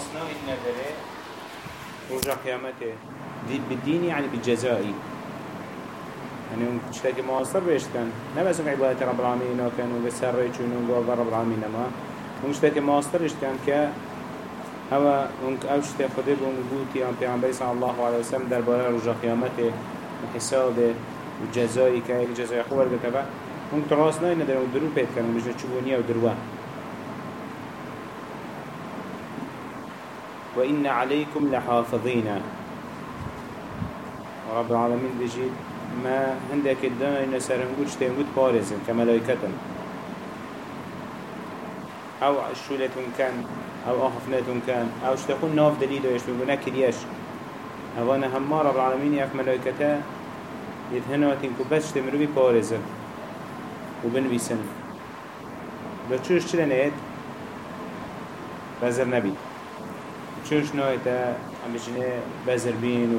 راسنا النذره رجع قيامته بالدين يعني بالجزائي يعني تشتكي مواصر بيشتن نبس عبادة رب العالمين وكانوا بسر يجونوا وقال رب العالمين ما. هم تشتكي مواصر بيشتن ك هوا هم أوش تأخذه بمجبوتي عن پیغمبر صلى الله عليه وسلم در باره رجع قيامته وحسابه وجزائي كاي جزائي خوار كتبه هم تراسنا إن درو درو بيت كانوا مش تشوفونيه ودروه وإن عليكم لحافظين. رب العالمين بيجي ما عندك الدنا إن سرنجود شتنجود بارزن كملائكة أو شولتهم كان أو أخفنتهم كان أو شتكون ناف دليل ويشبهون كريش أوانا هما رب العالمين يف ملائكته يدهناتين كو بس شتمرو بي بارزن وبنويسن بچوش چلن ايد بزر نبي نايتا هم بجنه بزر بين و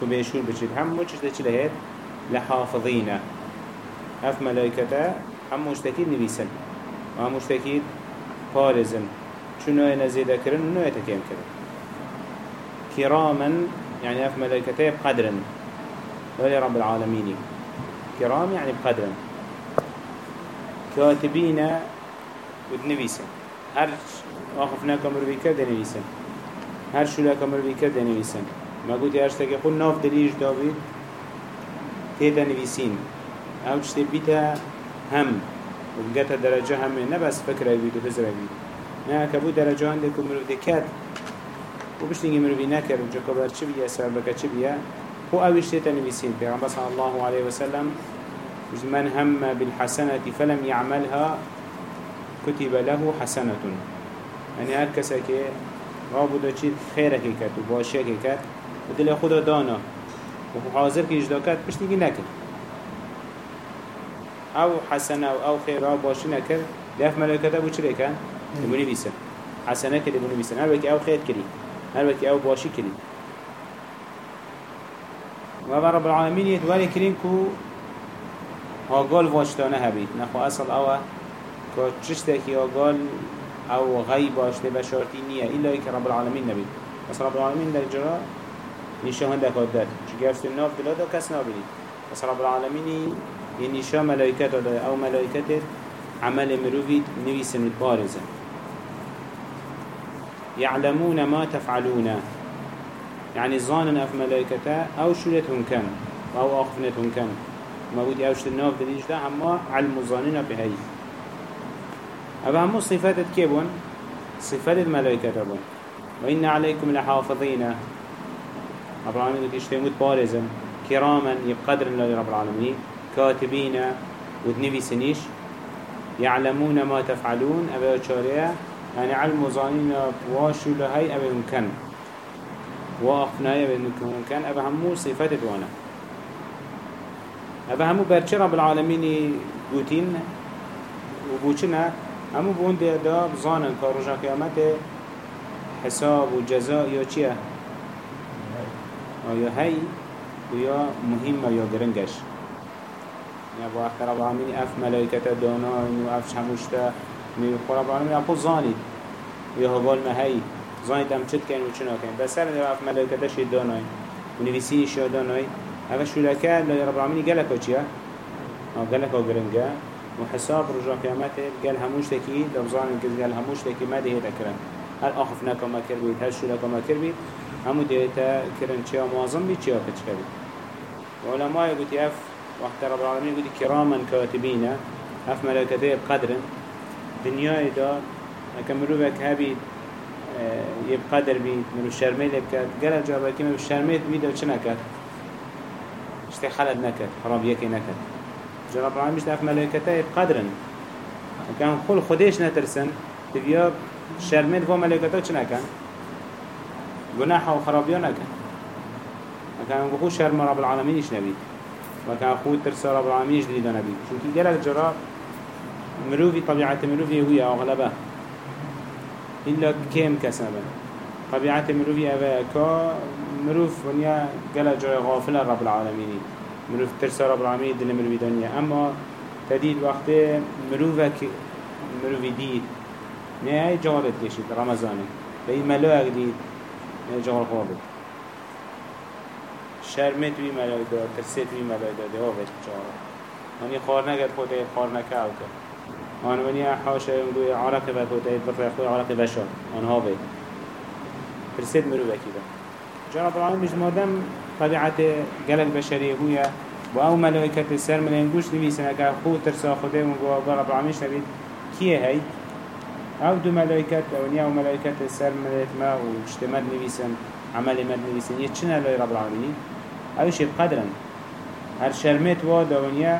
كو بيشور بچید. هم چش ده چله هيد لحافظين اف ملائكتا هم مشتكيد نويسن و هم مشتكيد پارزن. چو نوی نزيده کرن و نوی تکیم کرن؟ كراما يعني اف ملائكتا بقدرا ولي رب العالمين كرام يعني ودنويسن هر آخفنا كمر بيكا دنويسن هر شولا كمر بيكا دنويسن ما قلت يا اشتاكي خل ناف دليش داويد تيدا نويسين أو تشتي بيتا هم. وبقتا درجة هم. نبس فكرة بيد وفزرة بيد نه كبو درجة عندك ومرو دكات وبشتنجي مرو بي نكر وجاكبر چه بيا سببك چه بيا هو اوش تيتا نويسين پیغمبر صلى الله عليه وسلم من هم بالحسنة فلم يعملها كتب له حسنة. يعني هر کسی که رابو دا چید خیره که کرد و باشه که کرد. و دل خدا دانا. و حاضر که اجدا کرد پشتی نکرد. أو حسنه أو خیره باشه نکرد. لیف ملائکتا بو چلی کن؟ بونی بیسن حسنه که بونی بیسن هر وکی أو خیر کری. هر وکی أو باشی کری. و رب العالمین یتوانی کرین که هاگال واجتانه هبید. نخو اصل اوه که چشتکی هاگال أو غیب آشته بشارتی نیه ایلا که رب العالمین نبید بس رب العالمین در جرا نیشه هنده کاد داد. چه گفت ناف دلادا کس نابید بس رب نیشه ملائکت داده أو ملائکت عمل مروفید نویسن بارزن يعلمون ما تفعلون. يعني ظانا اف ملائكته أو شلتهم كان أو اخفنتهم كان ما بودي اوشت الناف دليش ده اما علم ظاننا بهي أبا همو صفات كيبون؟ صفات الملائكة بون وإن عليكم لحافظين. رب العالمين تشتموت بارزا كراما يبقدر الله رب العالمين. كاتبين ودنبي سنيش. يعلمون ما تفعلون. أبا شاريا يعني علم ظانين واشو لهي أبا ممكن وأخنايا أبا ممكن أبا همو صفات دوانا أبا همو برچه رب العالمين قوتين وبوچنا همو بون ده دا بزانن که رجا قیامت حساب و جزا یا چیه؟ یا هی؟ و یا مهم یا گرنگش؟ یا با اخر رب العالمین اف ملائکت داناین و اف شموشتا می خور رب العالمین اپو زانید یا هوال مهی زانید هم چت کن و چنا کن. بس سر اف ملائکتش داناین و نویسینش داناین اف شولکه لای رب العالمین گلکا چیه؟ گلکا گرنگه. وحساب رجع قيامته قال هموش تكي دبزان إنك قال هموش تكي ما ده تكرن هل أخفنا كما كربيت هل شو لكما كربيت همو ده تكرن شيء معظم بيت شيء كتكربيت وعلماء يقول أف وقت رب العالمين يقول كراما كاتبين أف ملائكته بقدر. دنيا دا كملوا بك هبي يبقدر بيت من الشرميل بكات. قال جابا كما بالشرميل بيت وشنكت اشتي خلد نكت خراب يكي نكت جرب العالمين نف ملائكته بقدرن كان خل خديش نترسن. تبيا شرمين فو ملائكته چنا كان گناح و خرابيا نكن كان بخو شرم رب العالمين إيش نبي وكان خود ترسى رب العالمين إيش دريدا نبي چونكي قالك جرا مروفي طبيعة مروفي هي أغلبه. إلا كيم كسبا طبيعة مروفي أبا كا مروف ونيا قال جرا غافل رب العالمين مروف ترسى رب العالمين دل مروفي دنيا أما تديد وقت مروفك مروفي ديد نه هاي جارت ليشيد رمضانه. بي ملاك دي نه جار خوابت شرمت وی ملاک داد ترسیت وی ملاک داد. آوت جارا منی خار نگد خود خار نکاو کرد آن ونی حاشا يقول عرق و خود بفرق خود عرق بشار آن ها بید ترسیت مرو بکی جرب العالمين مش مادم طبيعة قلق بشرية هو و آو ملائكة السر من گوش نویسن اگر خود ترسا خوده و گو رب العالمین نبید کیه هید آو دو ملائكة أو نیا أو ملائكة السر ملائكة ما و اجتماد نویسن عمل مد یه چنه لای رب العالمین؟ اوش بقدرا هر شرمت و دونیا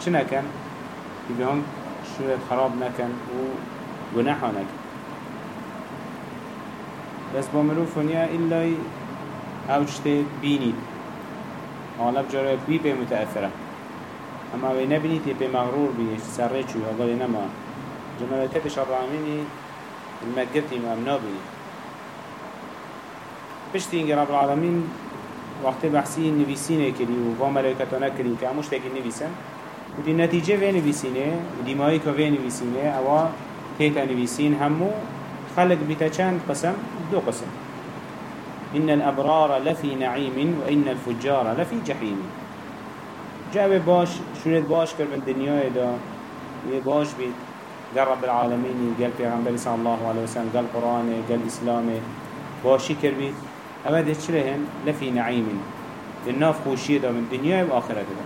چنه کن يبقى هم شوية خراب نكن و ونحو نكن بس بمروف ونيا إلا أو چته بینید غالب جاره بی به متأثره اما اوی نبینید به مغرور بینید سره چوی أقل نما جمالتش رب العالمینی المجرتي ما منابینید پشتی اینگه رب العالمین وقت بحثی نویسینه کری و با ملائکتانه کری که هموش تاکی نویسن. و دی نتیجه وی نویسینه و دی مایی که وی نویسینه اوا تیتا نویسین همو خلق بیتا چند قسم دو قسم. إن الأبرار لفي نعيم وإن الفجار لفي جحيم. جاء باش شنت باش كر من دا. باش بيت قال رب العالمين قال پیغمبر صلى الله عليه وسلم قال قرآن قال إسلام باشي كر بيت أبدا شلهن لفي نعيم الناف خوشية دا من الدنيا وآخرة دا.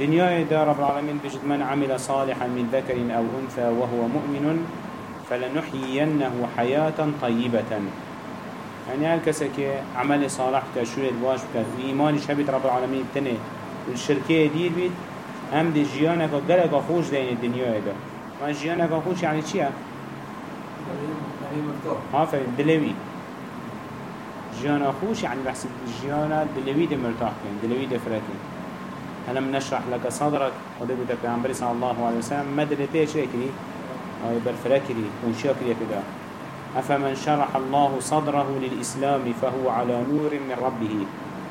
دنيا دا رب العالمين بجد من عمل صالحا من ذكر أو أنثى وهو مؤمن فلنحيينه حياة طيبة يعني هل كسك عمل صالح كشوية الواش بكت إيمان شبيت رب العالمين تنه والشركة دير بيت هم دي جيانك وقلق خوش دين الدنيا ده ما جيانك خوش يعني چيا؟ ها دلوي جيانا خوش يعني بحسب جيانا دلوي ده مرتاح كين دلوي ده فراتين ألم نشرح لك صدرك وده بيتا پیغمبر صلى الله عليه وسلم مدرته شكري هاي برفركري ونشاكري كده أفمن شرح الله صدره للإسلام فهو على نور من ربه.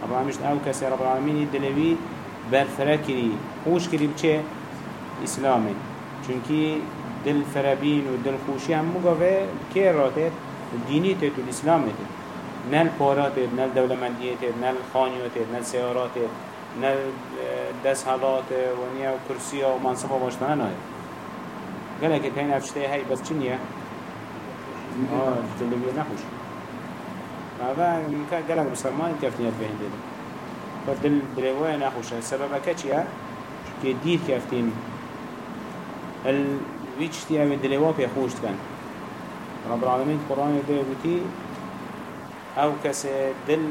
طبعا مش أو كسي رب العالمين؟ الدلوي برفركري خوش كري بچه إسلامي چونكي دل فرابين و دل خوشي هم مقاوه كي راتت ديني تت و تت نل پاراتت نل دولمنديتت نل خانيوتت نل سياراتت نل دس حالات ونيا و كرسيا و منصفة باشتنا نايد قالك تين افشته هاي بس چنية آه نخوش هذا ممكن قالك بسرمان كفتين بهن دل فدل دلوي نخوش السبب كتشيا كدير كفتين ال ويجتي أو دلوا بيخوش كان رب العالمين القرآن ده بتي أو كس دل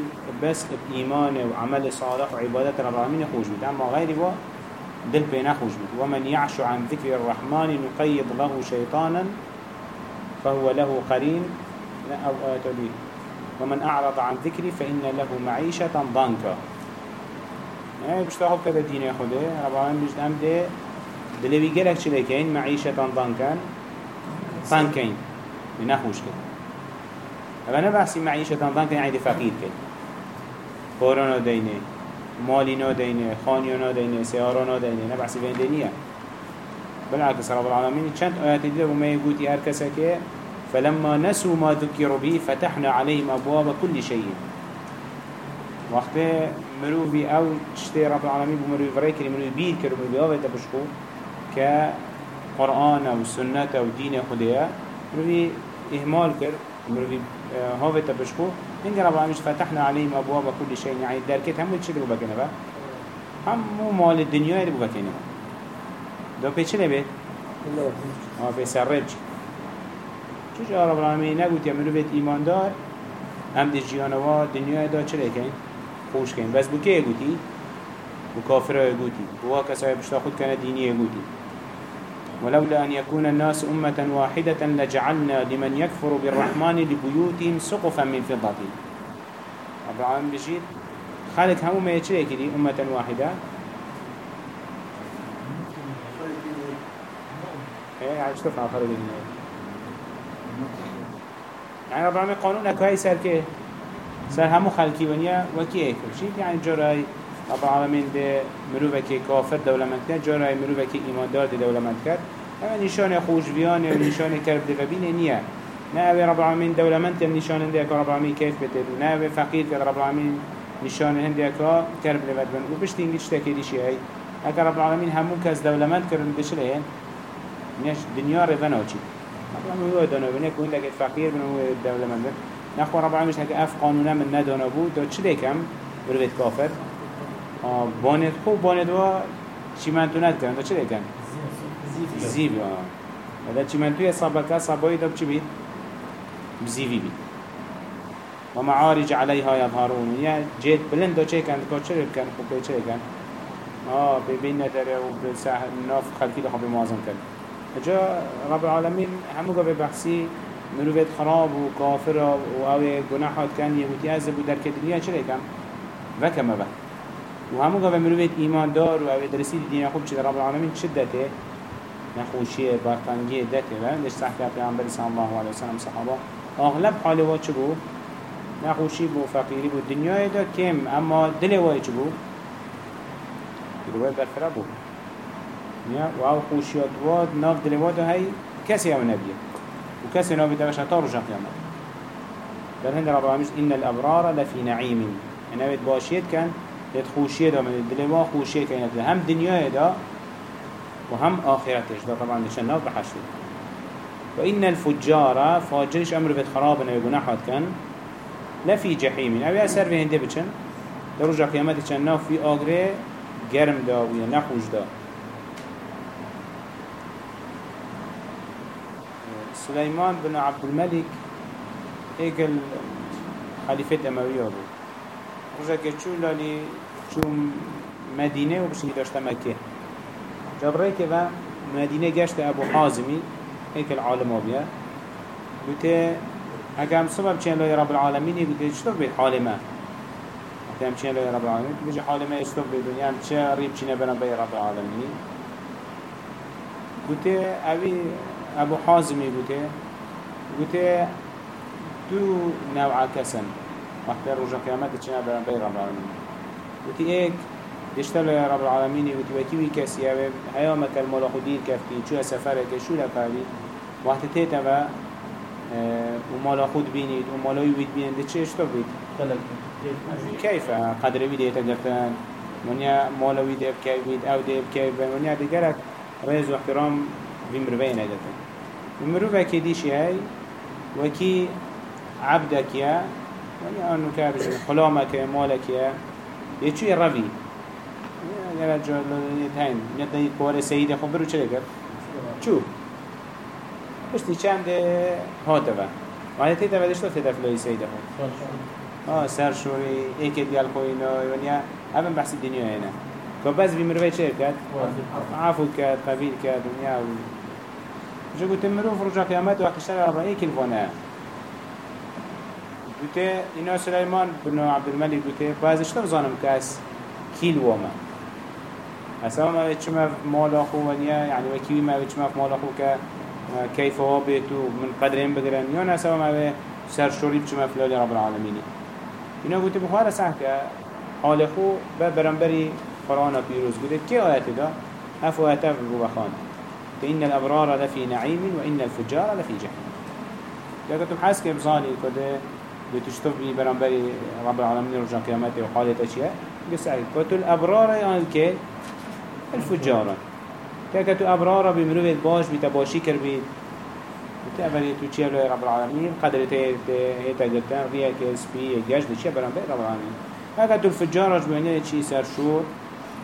بس بإيمان وعمل صالح وعبادة رب العالمين يخوش بيت اما غير هو دل بينخوش بيت ومن يعش عن ذكر الرحمن نقيض له شيطانا فهو له قرين أو آتلي ومن أعرض عن ذكري فإن له معيشة ضنكا. يعني بشتاقب كده دين يخده رب العالمين بجد أم ده دلوي قلق چلكين معيشة ضنكا ضنكين بنخوش كده أما نبحثي معيشة ضنكا يعني فقير كده كورونا دينه مالي نادينه خانيو نادينه سيارة نادينه نبحثي بين دينيه بالعكس رب العالمين چند آيات دي وما يقول هر كسكي فلما نسوا ما ذكروا به فتحنا عليهم أبواب كل شيء. وقت مروفي أو تشتي رب العالمين بمروفي فريكري مروفي بيد كرو مروفي آوه تبشكو كقرآن أو سنة أو دين خديا مروفي إهمال كر مروفي هاوة تبشكو. إن رب العالمين فتحنا عليهم أبواب كل شيء. يعني دركت هم تشتي بكنا هم مال الدنيا اللي بكنا دو پیچه نبید؟ آه في سرج چوش رب العالمین نگوت یا منو بیت ایمان دار؟ هم دی جیانوا دنیا دا چه کن؟ خوش کن بس بو که گوتی؟ بو کافر گوتی بو کسای بشتا خود کنه دینی گوتی ولولا أن يكون الناس أمة واحدة لجعلنا لمن يكفر بالرحمن لبيوتهم سقفا من فضة. رب العالمين بجيت خالق همو ما يتشريك أمة واحدة. إيه شو تفهم فرق يعني رب العالمين قانون اكو سر كه سر همو خلقي ونيا وكي ايكو شيء يعني جراي رب العالمين ده مروفة كي كافر دولمت كد جراي مروفة كي ايمان دار ده دولمت كد اما نشان خوش بيان و نشان کرب دو بین نیه نه اوی رب العالمین دولمند هم نشان هنده که رب بتید و نه اوی فقیر که رب العالمین نشان هنده که کرب دو بند و بشتی اینگی چتا کریشی هی اگر رب العالمین همون کس دولمند کرن بشله هن نیش دنیا رو بنا چی رب العالمین هو دانا بینه که اون فقیر بنا هو دولمند نخوا رب العالمین هک أف قانونه من ندانا بود دا چه دیکم بروید کافر باند خوب باند و چی من تو ند کردن دا چه دیکم زیب آه. دا چی من توی صابکه صابایی دا چی بید؟ بزیوی بید. و معارج علیها یظهرون. یا جید بلند دا چه کن؟ که چه کن خوب چه کن آه ببین نداره و بسح ناف خلقی لخواب معظم کن. جا رب العالمین همو قبل بحثی مروفت خراب و کافر و او گناحات کن یهودی از بود در که دنیا چه کن وکمه به و همو قبل مروفت ایمان دار و او درسی دین خوب چه رب العالمین شدته نخوشی برطنگی دته و لش صحبه پیامبر صلی الله علیه وسلم صحابه اغلب حال وا چه بود؟ نخوشی بو فقیری بو دنیای دا کم اما دل وای چه بود؟ دل وای برفره بود. و أو خوشیات واد ناف دل واد هی کسی أو نبیه و کسی نبی دوش تا رجا قیامت در هند رب العالمین إن الأبرار لفی نعیم أنا بيت باشيت كان بيت خوشيه دا من الدلوا خوشيه كانت هم دنيا دا وهم آخرتش. ده طبعا لشان ناف بحشد وإن الفجار فاجرش أمر بيت خرابنا وجناحات كان لا في جحيم. أو أسر في هندي بچن؟ درجة قيامتي كان ناف في آغري جرم دا ويا نخوش دا. سليمان بن عبد الملك هيك خليفة أموية أبو رجع كتشو لالي شو مدينة وبشي داشت مكة. جبريك و مدينة جشت أبو حازمي هيك العالم أبيا. قلت أقام صبح بچين لو رب العالمين؟ قلت اشتغل بالحالمة أقام بچين لو رب العالمين؟ بيجي حالمة اشتغل بالدنيا بچه ريب چين بنا بي رب العالمين؟ قلت أبي أبو حازمي قلت قلت دو نوع كسن وقت رجع قيامات چين بنا بي رب العالمين قلت ايك دشتر يا رب العالمين وتوكيوي كسي هيا مكال مالا خدير كفتي شو سفرك شو لقالي وقت تيتا و ومالا خود بينيد ومالا ده چه اشتو بيد؟ كيف قدر بيد يتقفتن منيا مالا ويد اب كيف بيد أو ده اب كيف وی مروه این هدفن و مروه وکی دیشی های وکی عبدکیه ولی آنو که بجن خلامکه مالکیه یه چوی روی؟ اگر جلال تاین یاد دید بار سیده خب برو چه کرد؟ چو؟ پشتی چند هاته و؟ مالتی خب. دودش یعنی تو تدف لای سیده خب. آه سر شوری ایک دیال کوینا ونیا اما بحث دنیا اینه که بعض بیمروی چه کرد؟ عفو کرد قبیل کرد ونیا و جو گوته مروف رجا قیامت اکشتر سر عبرایی کلوانه گوته اینا سلیمان بن عبدالملک گوته بازشتر زانم کس کیلوامه اصلا ما چما مالا خو ونیا یعنی وکیوی ما چما مالا خو که کیف ها بیتو من قدرین بگرن یا نه اصلا ما سر شوریب چما فلالی رب العالمینی اینا گوته بخوار سح که حال خو به برنبری قرآن پیروز گوته که آیت دا اف آیت رو بخانه فإن الأبرار لفي نعيم وإن الفجار لفي جحيم. لكن حاسك بظاني كده بتشتف بي برنبري رب العالمين رجع قيامته وحالة أشياء قصعي كتو الأبرار يعني الكي الفجارة كاكتو أبرارا بمروفة باش بتباشي كربيت چيه لله رب العالمين؟ قدر هيتا قلتان ريا كسبي يجاج دي چيه برام رب العالمين؟ كاكتو الفجارة جبانيا چي سر شور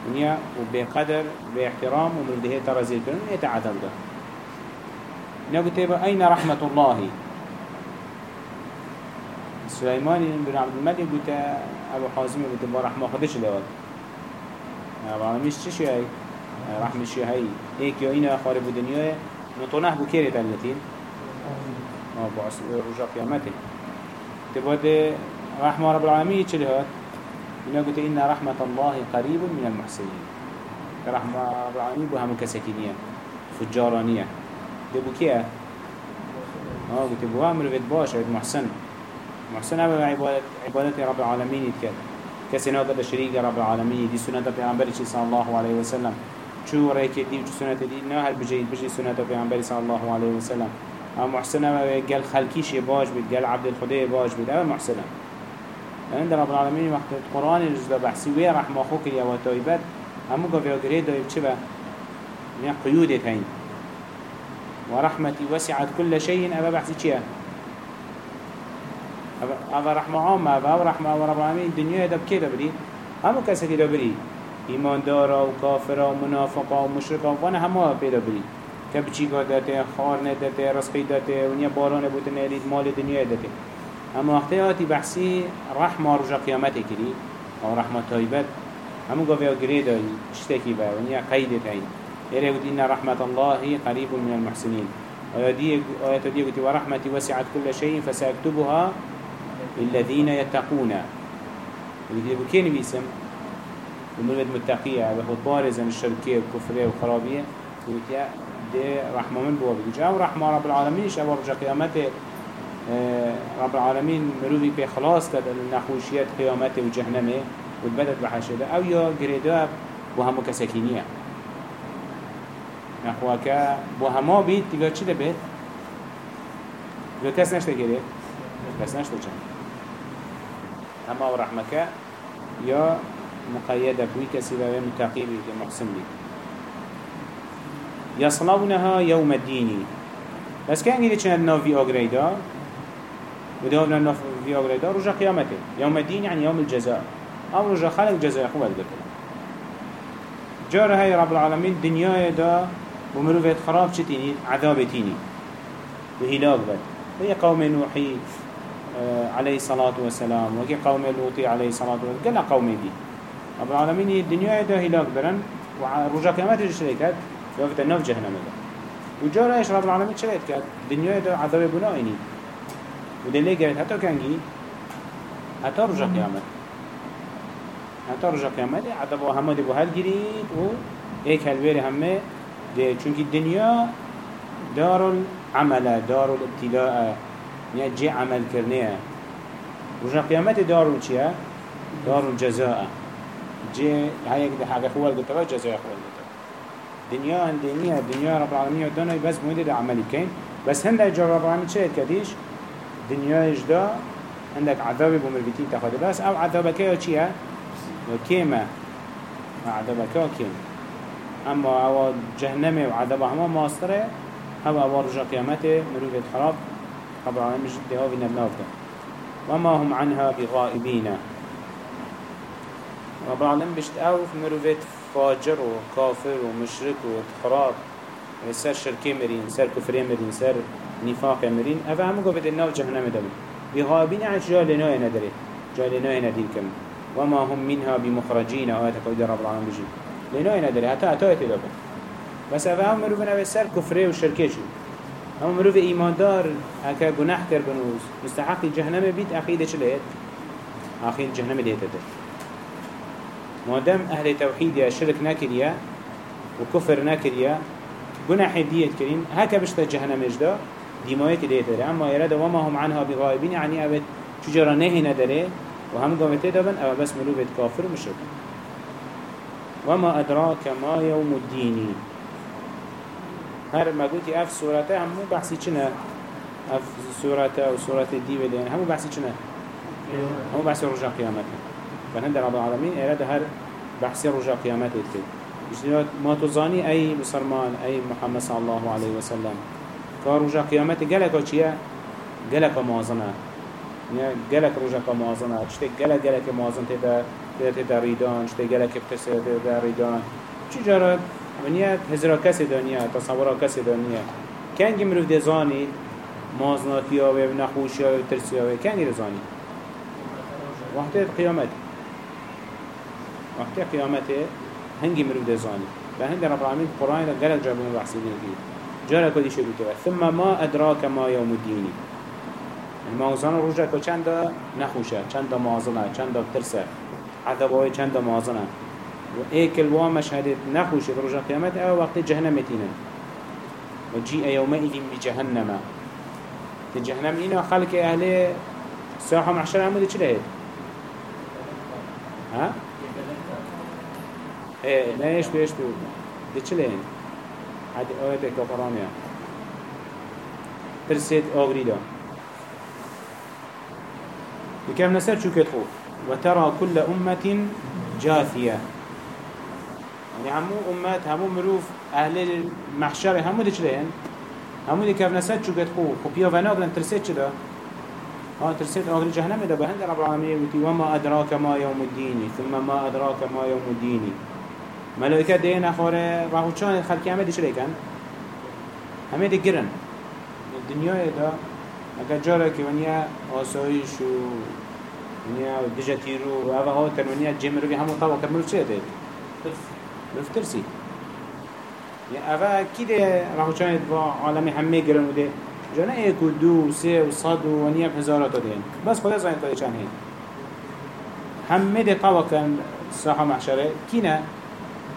ونيا وبقدر باحترام ومن هيتا رزيل كرن هيتا عدل ده نقول تيبا أين رحمة الله؟ سليمان بن عبد الملك قلت أبو حازم قلت رحمة خدش لوال رحمش چه شيء رحمش شيء هاي؟ هيك يا إنا خارب الدنيا نطنح بكيرة التين ما بعث رجع قيامته. تبغى رحمة رب العالمين چه لهات إنا قلت إن رحمة الله قريب من المحسنين رحمة العالمين بها مكسكينية فجارانية دبو كيه آه قلت بوها مروفت باش محسن محسن هذا عبادة عبادة رب العالمين يتكلم كسي ناقض شريك رب العالمين دي سنة پیغمبر صلى الله عليه وسلم شو رأيك دي وشو سنة دي نه هل بجي سنة پیغمبر صلى الله عليه وسلم أما محسنة قال خلقيش باش بيت قال عبد الخدي باش بيت أما محسنة عند رب العالمين وقت القرآن الجزء بحسي ويا رحمة أخوك يا وتويبات همو قفل قريد دويب چبا من قيودة هين ورحمتي وسعت كل شيء أبا بحثي چيا أبا رحمة عامة أبا رحمة رب العالمين الدنيا دب كي دبري همو كسكي دبري ایمان دارا و کافرا و منافقا و مشرقا وأنا همه پیدا بری که بچی داته خار نداته رزقی داته و نیا باران بوده نرید مال دنیا داته اما وقتی آتی بحثی رحمه رجا قیامت کری أو رحمه طایبت همو گوه گری داری اشتکی با و نیا قیدت هین ایره قد إن رحمة الله قريب من المحسنين آيات دي قلت ورحمتي وسعت كل شيء فسأكتبها للذين يتقون قلت بكين بيسم ومولد متقية بخود بارز عن الشركية والكفرية والخرابية يا دي رحمة من بوا بيجي أو رحمة رب العالمين أبو رجع قيامته رب العالمين مروفي بخلاص كده النخوشيات قيامته وجهنمه وتبدت بحشده أو يا قريدا وهمو كسكينية نخواك وهما بيت تبقى چه ده بيت؟ تبقى كس نشته كده؟ كس نشته چند هما ورحمك يا مقيدة بوي كسي بابا متقي بي محسن بي يصلونها يوم الدين بس كان قيدي چند نوفي أغريدا وده هو نوفي أغريدا رجا قيامته يوم الدين يعني يوم الجزاء. أو رجا خلق جزاء خوال دكلا جار هاي رب العالمين دنيا دا ومروفيت خراب چتيني عذاب تيني وهلاك بد وهي قوم نوحي آه، عليه الصلاة والسلام. وكي قوم لوطي عليه الصلاة والسلام. قال قوم دي رب العالمين الدنيا ده هلاك برن ورجع قيامات الشركات يوفت النف جهنم. ده وجارة إيش رب العالمين شريت كات الدنيا ده عذاب بنائني وده ليه حتى كان جي حتى رجع قيامات حتى رجع قيامات عذاب وهما دي بوهال جريد و ايك هالبيري همه ده چونك الدنيا دار العمل دار الابتلاء يعني عمل كرنيه رجع قيامات دار الجزاء دار الجزاء جي هاي ده حاجة خوال قلتها جزاء خوال قلتها دنيا عن دنيا رب العالمين ودانا بس مودي عملي كين بس هندك جا رب العالمين شايد كديش دنيا اجدا عندك عذاب بمربتين تاخد. بس أو عذابك يا چيا وكيما عذابك وكيما أما أو جهنم وعذاب هما ماستره هوا أو رجا قيامته مروفة خراب رب العالمين مش ده في نبناف وما هم عنها بغائبين. رب العالمين بشت أو في مروفيت فاجر وكافر ومشرك وخراب سر شركي مرين سر كفري مرين سر نفاق مرين افا همو قفت الناو جهنم دبن بغابين عن جا لنوي ندري جا لنوي ندير كم وما هم منها بمخرجين آيات قويدة رب العالمين بجي لنوي ندري حتى اتايت دبن بس افا هم مروفين أو سر كفري وشركي شو هم مروف ايمان دار هكا گناح كر بنوز. مستحق جهنم بيت اخيده چليت اخيد جهنم ديت ده مادام أهل توحيد يا شرك نكريا وكفر نكريا جناح ديت كرين هكا بشتا جهنم اجدا. ديمايت ديت داره. اما يرد وما هم عنها بغائبين يعني أبد شجرة نهي نداره وهم قامت دابن أو بس ملوبة كافر ومشرك وما أدراك ما يوم الدين هر ما قلتي أف سورته همو بحثي چنا أف سورته وسورة الديوة دين همو بحثي چنا همو بحثي رجع قيامته فهند رب العالمين إراد هر بحث رجع قيامات الكل ما تظاني أي مسلمان أي محمد صلى الله عليه وسلم كرجع قيامات جلك وشيا جلك موازنة. جلك رجع موازنة. شتى جلك جلك موازنة تدا تدا ريدان شتى جلك بتسير تدا ريدان چی جارد ونیا هزار کسی دنیا تصور کسی دنیا. کنگی مروف دزانی مازناتی ها و نخوشی ها و ترسی ها کنگی دزانی وقتی قیامت. وقتی قیامته هنگی مرو دزانی و هند رب العالمین قرآن را گلک جابون بحثی دیگی جارا کدی شو ثم ما ادراک ما یوم الدینی الموزان روجا که چند نخوشه چند معظمه چند ترسه عذابه چند معظمه و ایک الوا مشهد نخوشه روجا قیامت أو وقت جهنم تینن و جیء یومئذ بجهنم. جهنم اینا خلق أهل ساحه محشر عمودی چه ها؟ إيه لا يشبه يشبه دي چلين هذه آيات كفرانية ترسيت آغري دا. بكم نسر شو كتخو وترى كل أمة جاثية يعني همو أمات همو مروف أهل المحشر همو دي چلين همو دي كم نسر شو كتخو خبيا ونابلن ترسيت چدا ها ترسيت آخر جهنم ده بهند رب العالمين وما أدراك ما يوم الدين ثم ما أدراك ما يوم الدين ملائكة دين خاره راهو چان خلقي همه ديش ريكن همه دي گرن الدنيا ده اگر جارا که ونیا آسایش و ونیا دجا تیرو و اوه ها تر ونیا جمع رو همون طبع کرد مروف چه ده؟ مروف ترسی. اوه کی ده راهو چان با عالم همه گرن و ده جانا ایک و دو و سه و صد و نیب هزارات دین. بس خدا زاین خدا چند هین همه ده کن ساحة محشره. كينا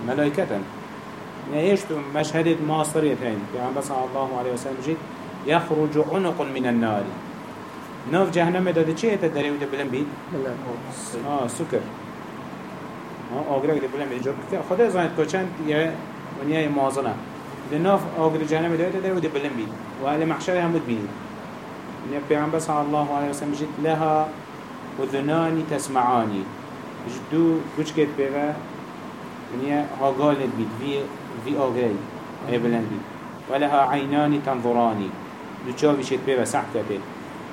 ملائكة يعني إيش تو مشهد ماصرية هين يعني بس الله عليه وسلم جيت يخرج عنق من النار. نوف جهنم ده ده چه تدري وده بلن بيت آه سكر آه اغرق ده بلن بيت خدا زاين خدا چند يا ونيا موازنه. لناف آگر جهنم دايت ده وده بلن بين وأهل محشر هم بين من پیغمبر صلى الله عليه وسلم جد لها وذناني تسمعاني جدو كوش كت بيغا من ها قالت بيت في في آگري أي بلن بيت ولها عينان تنظراني دو چاوي شت بيغا سحكته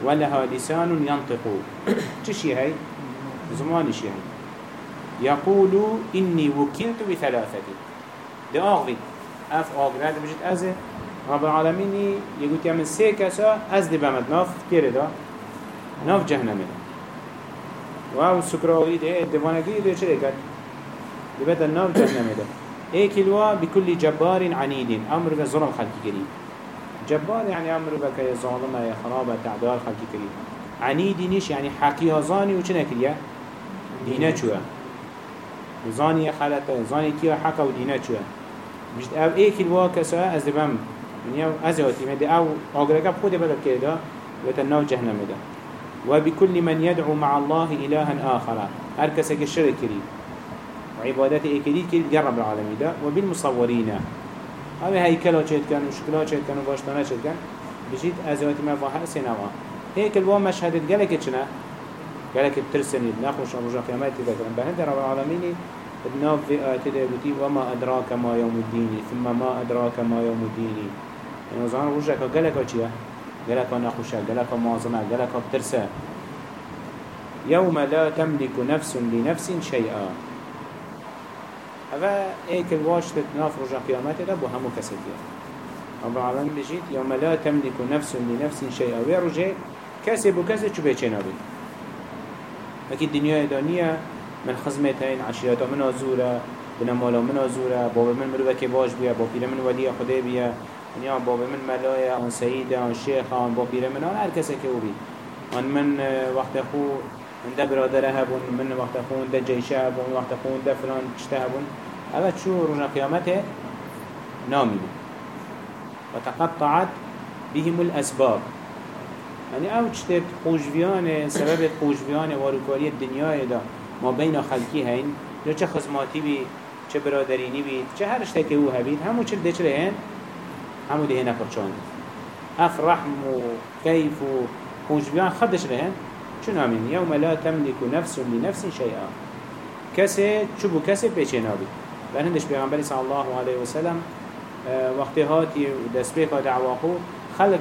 ولها لسان ينطق تشي هاي زماني شي هاي يقول إني وكلت بثلاثة ده آغذي اف آگره ده بجید ازه رب العالمینی. یه گوتی همین سه کسا از دی بمد. ناف کره دا. ناف جهنمه دا. و أو سکراوی ده دوانگی ده چه کرد ده بدا ناف جهنمه دا ایکلوا بكل جبار عنيد. أمر بظلم خلقی کری جبار يعني أمر بك يا ظالم يا خراب تعدال خلقی کری عنيدي نيش يعني حقي هزاني وچه نكريا دينا چوه زاني خلطه زاني كيا حقا ودينا چوه مشت أو ایکی الوا کسا از دبم منیا از مده أو آگرگا خود بدل كده وتناو جهنم ده وبكل من يدعو مع الله إلها آخر. هر كسك الشرك كريم. وعبادات إيكديد كريم جرب العالمين ده وبالمصورين هذا هيكلا شهد كان وشكلا شهد كان وباشتانا شهد كان بجيت أزواتي ما فاها سنوا هيك الوا مشهد قالك اتشنا قالك بترسني نخوش أبو جاك ياماتي ذكرا بهند رب العالمين الناف في آيات دابتي وما أدراك ما يوم الدين ثم ما أدراك ما يوم الدين يعني زمان وجهك قالك وشيا قالك نخوشا قالك مازنا قالك بترسا يوم لا تملك نفس لنفس شيئا هذا ايك الواش تتناف رجع قيامته ده بو همو كسيتيا رب العالمين بجيت يوم لا تملك نفس لنفس شيئا ويرجع كسب وكسب شو بيتشينا بي أكيد الدنيا دانية من خزمت هين عشيرتا من زورا بنا مالا من زورا بابا من مروك باش بيا بابا من ولي خدا بيا يعني بابا من ملايا عن سيدة عن شيخ عن بابا من هر كسا كوبي عن من وقت أخو عند برادر هبون من وقت أخو عند جيشة هبون وقت أخو عند فلان كشته هبون. هذا شو رجع قيامته نامي. وتقطعت بهم الأسباب. يعني أو تشتت خوشبيان سبب خوشبيان واروكاري الدنيا ده ما بين خلقی هین یا چه خزماتی بی چه برادرینی بی چه هر اشتاکی أو هبید همو چه ده چه هین همو ده نفرچان اف رحم و كيف و خوشبیان خدش لهن چون همین یوم لا تملك نفس لنفس شيئا کسی چوبو کسی پیچه نابید و هندش پیغمبری صلی الله علیه وسلم آه، وقتی هاتی و دست بیخا دعواخو خلق آه،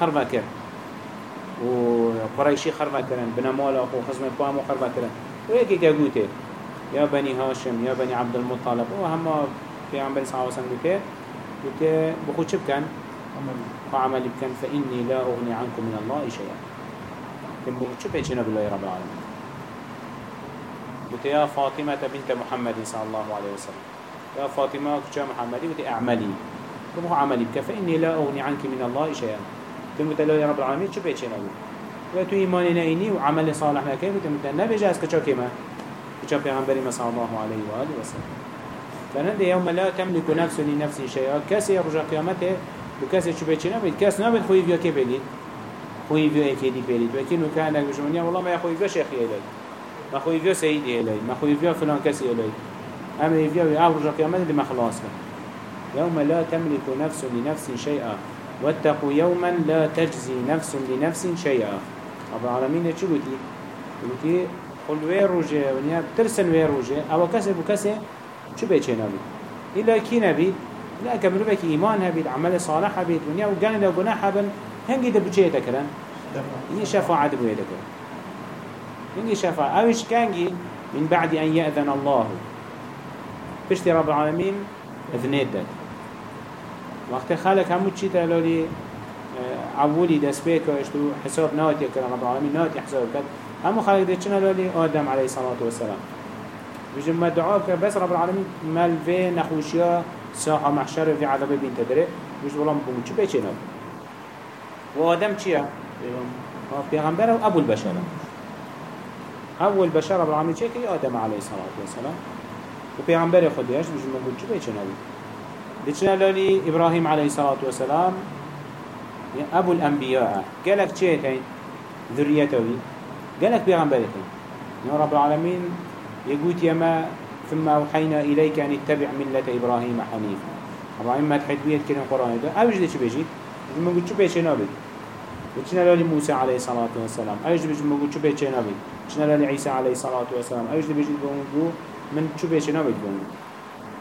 خربه کرد. و قريشي خربه کرن بنمال اخو خزمت بامو خربه کرن ويكي كقوته يا بني هاشم يا بني عبد المطلب وهما في عمبر صلى الله عليه وسلم قوته قوته بخود شب كان وعمل بكن فإني لا أغني عنكم من الله شيئا كن بخود شب يجينا بالله رب العالمين؟ قوته يا فاطمة بنت محمد صلى الله عليه وسلم. يا فاطمة كتشا محمد قوته أعملي. بخو عملي بك فإني لا أغني عنك من الله شيئا. كن قوته يا رب العالمين شب يجينا بالله و تو ایمان نینی و عمل صالح نکی بودی متن نبیجه از کچا کما کچا پیغمبری صلی الله علیه و آله و سلم فنند یوم لا تملك نفس لنفس شيئا. کسی رجا قیامته و کسی چو بیچی نبید؟ کس نبید خوی ویا که بلید خوی ویا اکی دی بلید و اکی نو که اندک بجمونی والله ما خوی ویا شیخی الهی ما خوی ویا سیدی الهی ما خوی ویا فلان کسی الهی اما ویا و أو رجا قیامته دی مخلاص کن. يوم لا تملك نفس لنفس شيئا واتقوا يوما لا تجزي نفس لنفس شيئا رب العالمين چو قلتي قلتي قل وي روجه ونيا بترسن وي روجه أو كسر بكسر شو بيچه نبي إلا كي نبي لا كملو بك إيمان هبيت عمل صالح هبيت ونيا وقال لو جناح هبن. هنجي دبچه تكرن هي شفاعة بوي تكرن هنجي شفاعة اوش كانجي من بعد أن يأذن الله. بشتي رب العالمين اذنيت داد. وقت خالك همو تشي تلالي آه، عولي دست بيك واشتو حساب ناتي كرا رب العالمين ناتي حساب كد همو خالك دي چنا لالي آدم عليه الصلاة والسلام. بجم ما دعاك بس رب العالمين مال في نخوشيا ساعة محشر في عذاب بين تدري بجم والله مبوم چو بيچه ناب وآدم چيا؟ پیغمبر ابو البشر. اول بشر رب العالمين چه كي آدم عليه الصلاة والسلام. وبيغمبر خديش بجم مبوم چو بيچه نابي دچنا لالي إبراهيم عليه الصلاة والسلام. أبو الأنبياء قالك چه ذريته قالك بيغمبرته يا رب العالمين يقول يما ثم أوحينا إليك أن اتبع ملة إبراهيم حنيفا إبراهيم ما تحد بيت كلمة القرآن ده أوش ده شو بيجي ما قلت شو بيجي نابد وشنا لالي موسى عليه الصلاة والسلام. ده بيجي قلت شو بيجي نابد وشنا لالي عيسى عليه الصلاة والسلام. ده بيجي بونجو من شو بيجي نابد بونجو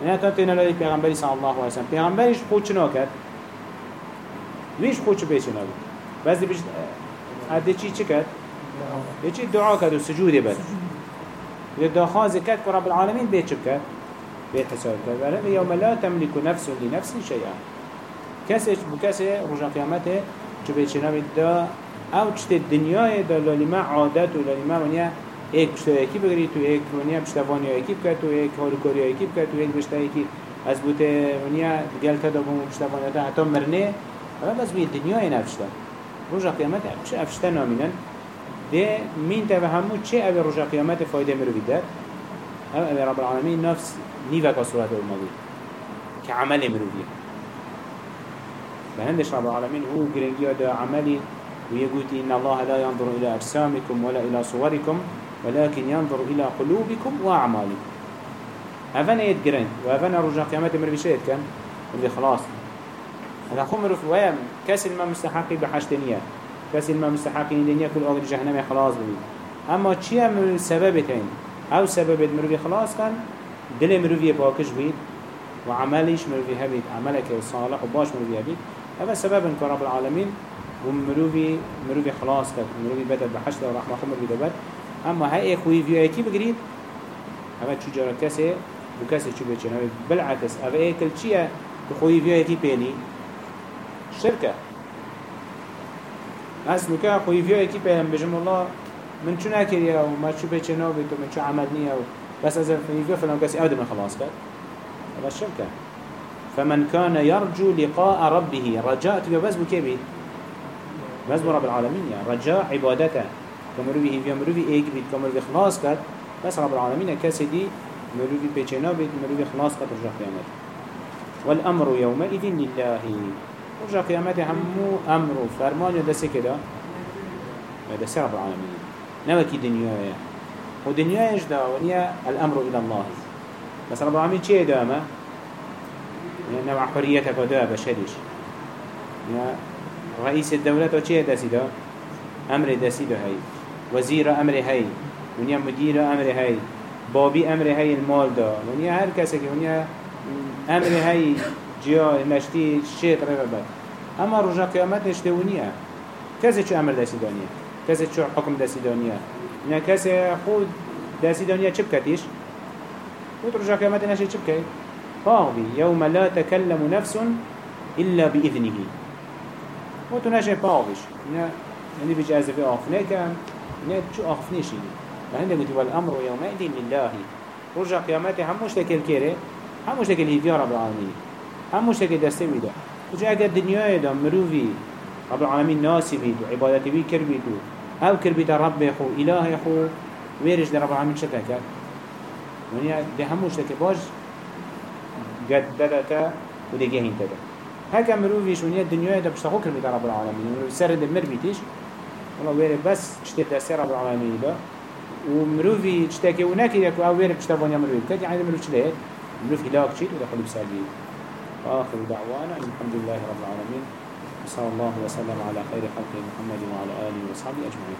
أنا تنتين لالي پیغمبری صلى الله عليه وسلم. چنا کرد؟ ویش خود چو بيجي نابد بس بيجي هده چی چی کرد؟ یه چی دعا کرد و سجوده بد يدا خاز كات رب العالمين بيت شبكات بيت كات ولكن يوم لا تملك نفس لنفس شيئا كسش بكسه رجع قيامته جبت شنو دا او چت الدنيا دا لما عادت و لما ونيا ایک پشت یکی بگیری تو ایک ونیا پشتوانی یکی بکرد تو ایک هولوکوری یکی بکرد تو ایک پشت یکی از بوت ونیا گل کدا بوم پشتوانی تا حتی مرنه. اما بس بی دنیای نفشتا. رجع قیامت افشتا نامینن ده تبع همو چه اوه رجا قيامت فايده مروي دار اوه رب العالمين نفس نيفك صورت الموضوع كعمل مروي بهندش رب العالمين. هو قرنجي دا عملي. ويقول إن الله لا ينظر إلى أجسامكم ولا إلى صوركم ولكن ينظر إلى قلوبكم وأعمالكم. هفنا يتقرن وهفنا رجع قيامت مروي شيء كان؟ اللي خلاص. هذا خمر في ويم. كسر ما مستحقي بحشتنيه كسي ما مستحقين الدنيا كل آغر جهنم خلاص ببين أما چي هم سبب تين؟ أو سبب مروفي خلاص كان؟ دل مروفي باكش بيت وعملش مروفي هبيت عملك صالح وباش مروفي هبيت هذا سبب انك رب العالمين ومروفي مروفي خلاص كان مروفي بدأ بحشت ورحمة خمر بدبت أما هاي أخوي في ايكي بقريد هذا شو جرى؟ كسي وكسي شو بيتشن بالعكس. هذا إيه كل شيء بخوي في ايكي بيني؟ شركة. اصل که خوی ویا کی پیام بجم الله من چون نکریا و ما چو بچه نو بیت و من چو عمل نیا و بس از ویا فلان کسی آدم خلاص کرد هذا الشركة فمن كان يرجو لقاء ربه رجاء تبقى بس بكبي بس برب العالمين يعني رجاء عبادته. كمروي هي مروي إيك بيت كمروي خلاص كات بس رب العالمين كاسدي مروي بيجنا بيت مروي خلاص كات رجاء قيامته. والأمر يومئذ لله. رجع قيامته همو أمر فرمان يدسي كده يدسي رب العالمين. نوكي دنيايا. ودنيايش دا؟ ونيا الأمر إلى الله. بس رب العالمين چه دامه نوع حريتك ودا بشريش. يعني رئيس الدولة چه دسي دا أمر دسي دا هاي وزير أمر هاي ونيا مدير أمر هاي بابي أمر هاي المال دا ونيا هر كسك ونيا أمر هاي جیا نشتی شیط رو بد. اما رجا قیامت نشته و نیه. کسی چو أمر دستی دانیه کسی چو حکم دستی دانیه نه کسی خود دستی دانیه چه بکتیش؟ خود رجا قیامت فاغبی یوم لا تکلم نفس إلا بإذنه. نشه باغش نه يعني بيجي أزفي آخفنه كان نه شو آخفنه شيء فهنده قلت والأمر يومئذ لله رجع قيامته هموش تكل كيره هموش تكل هيفيا رب العالمين هموش تكل دسته بيده وجا اگر دنیای دا مروفی رب العالمین ناسی بید و عبادتی بی کر بید و أو کر بید رب خو اله خو ویرش در رب چه کرد ونیا ده هموش تک باش قد دلتا و ده گهین تدا هكا مروفيش ونيا الدنيا دا بشتاقو كرمي دا رب العالمين. مروفي سر دمر بيتيش. والله ويري بس تشتت دستي رب العالمين دا ومروفي تشتاكي وناكي يكو أو ويري بشتاقو نيا مروفي كد يعني مروفي چلهت مروفي لاك چيت ودا خلو بسال بيه وآخر دعوانا الحمد لله رب العالمين. وصلى الله وسلم على خير خلق محمد وعلى آله وصحبه أجمعين.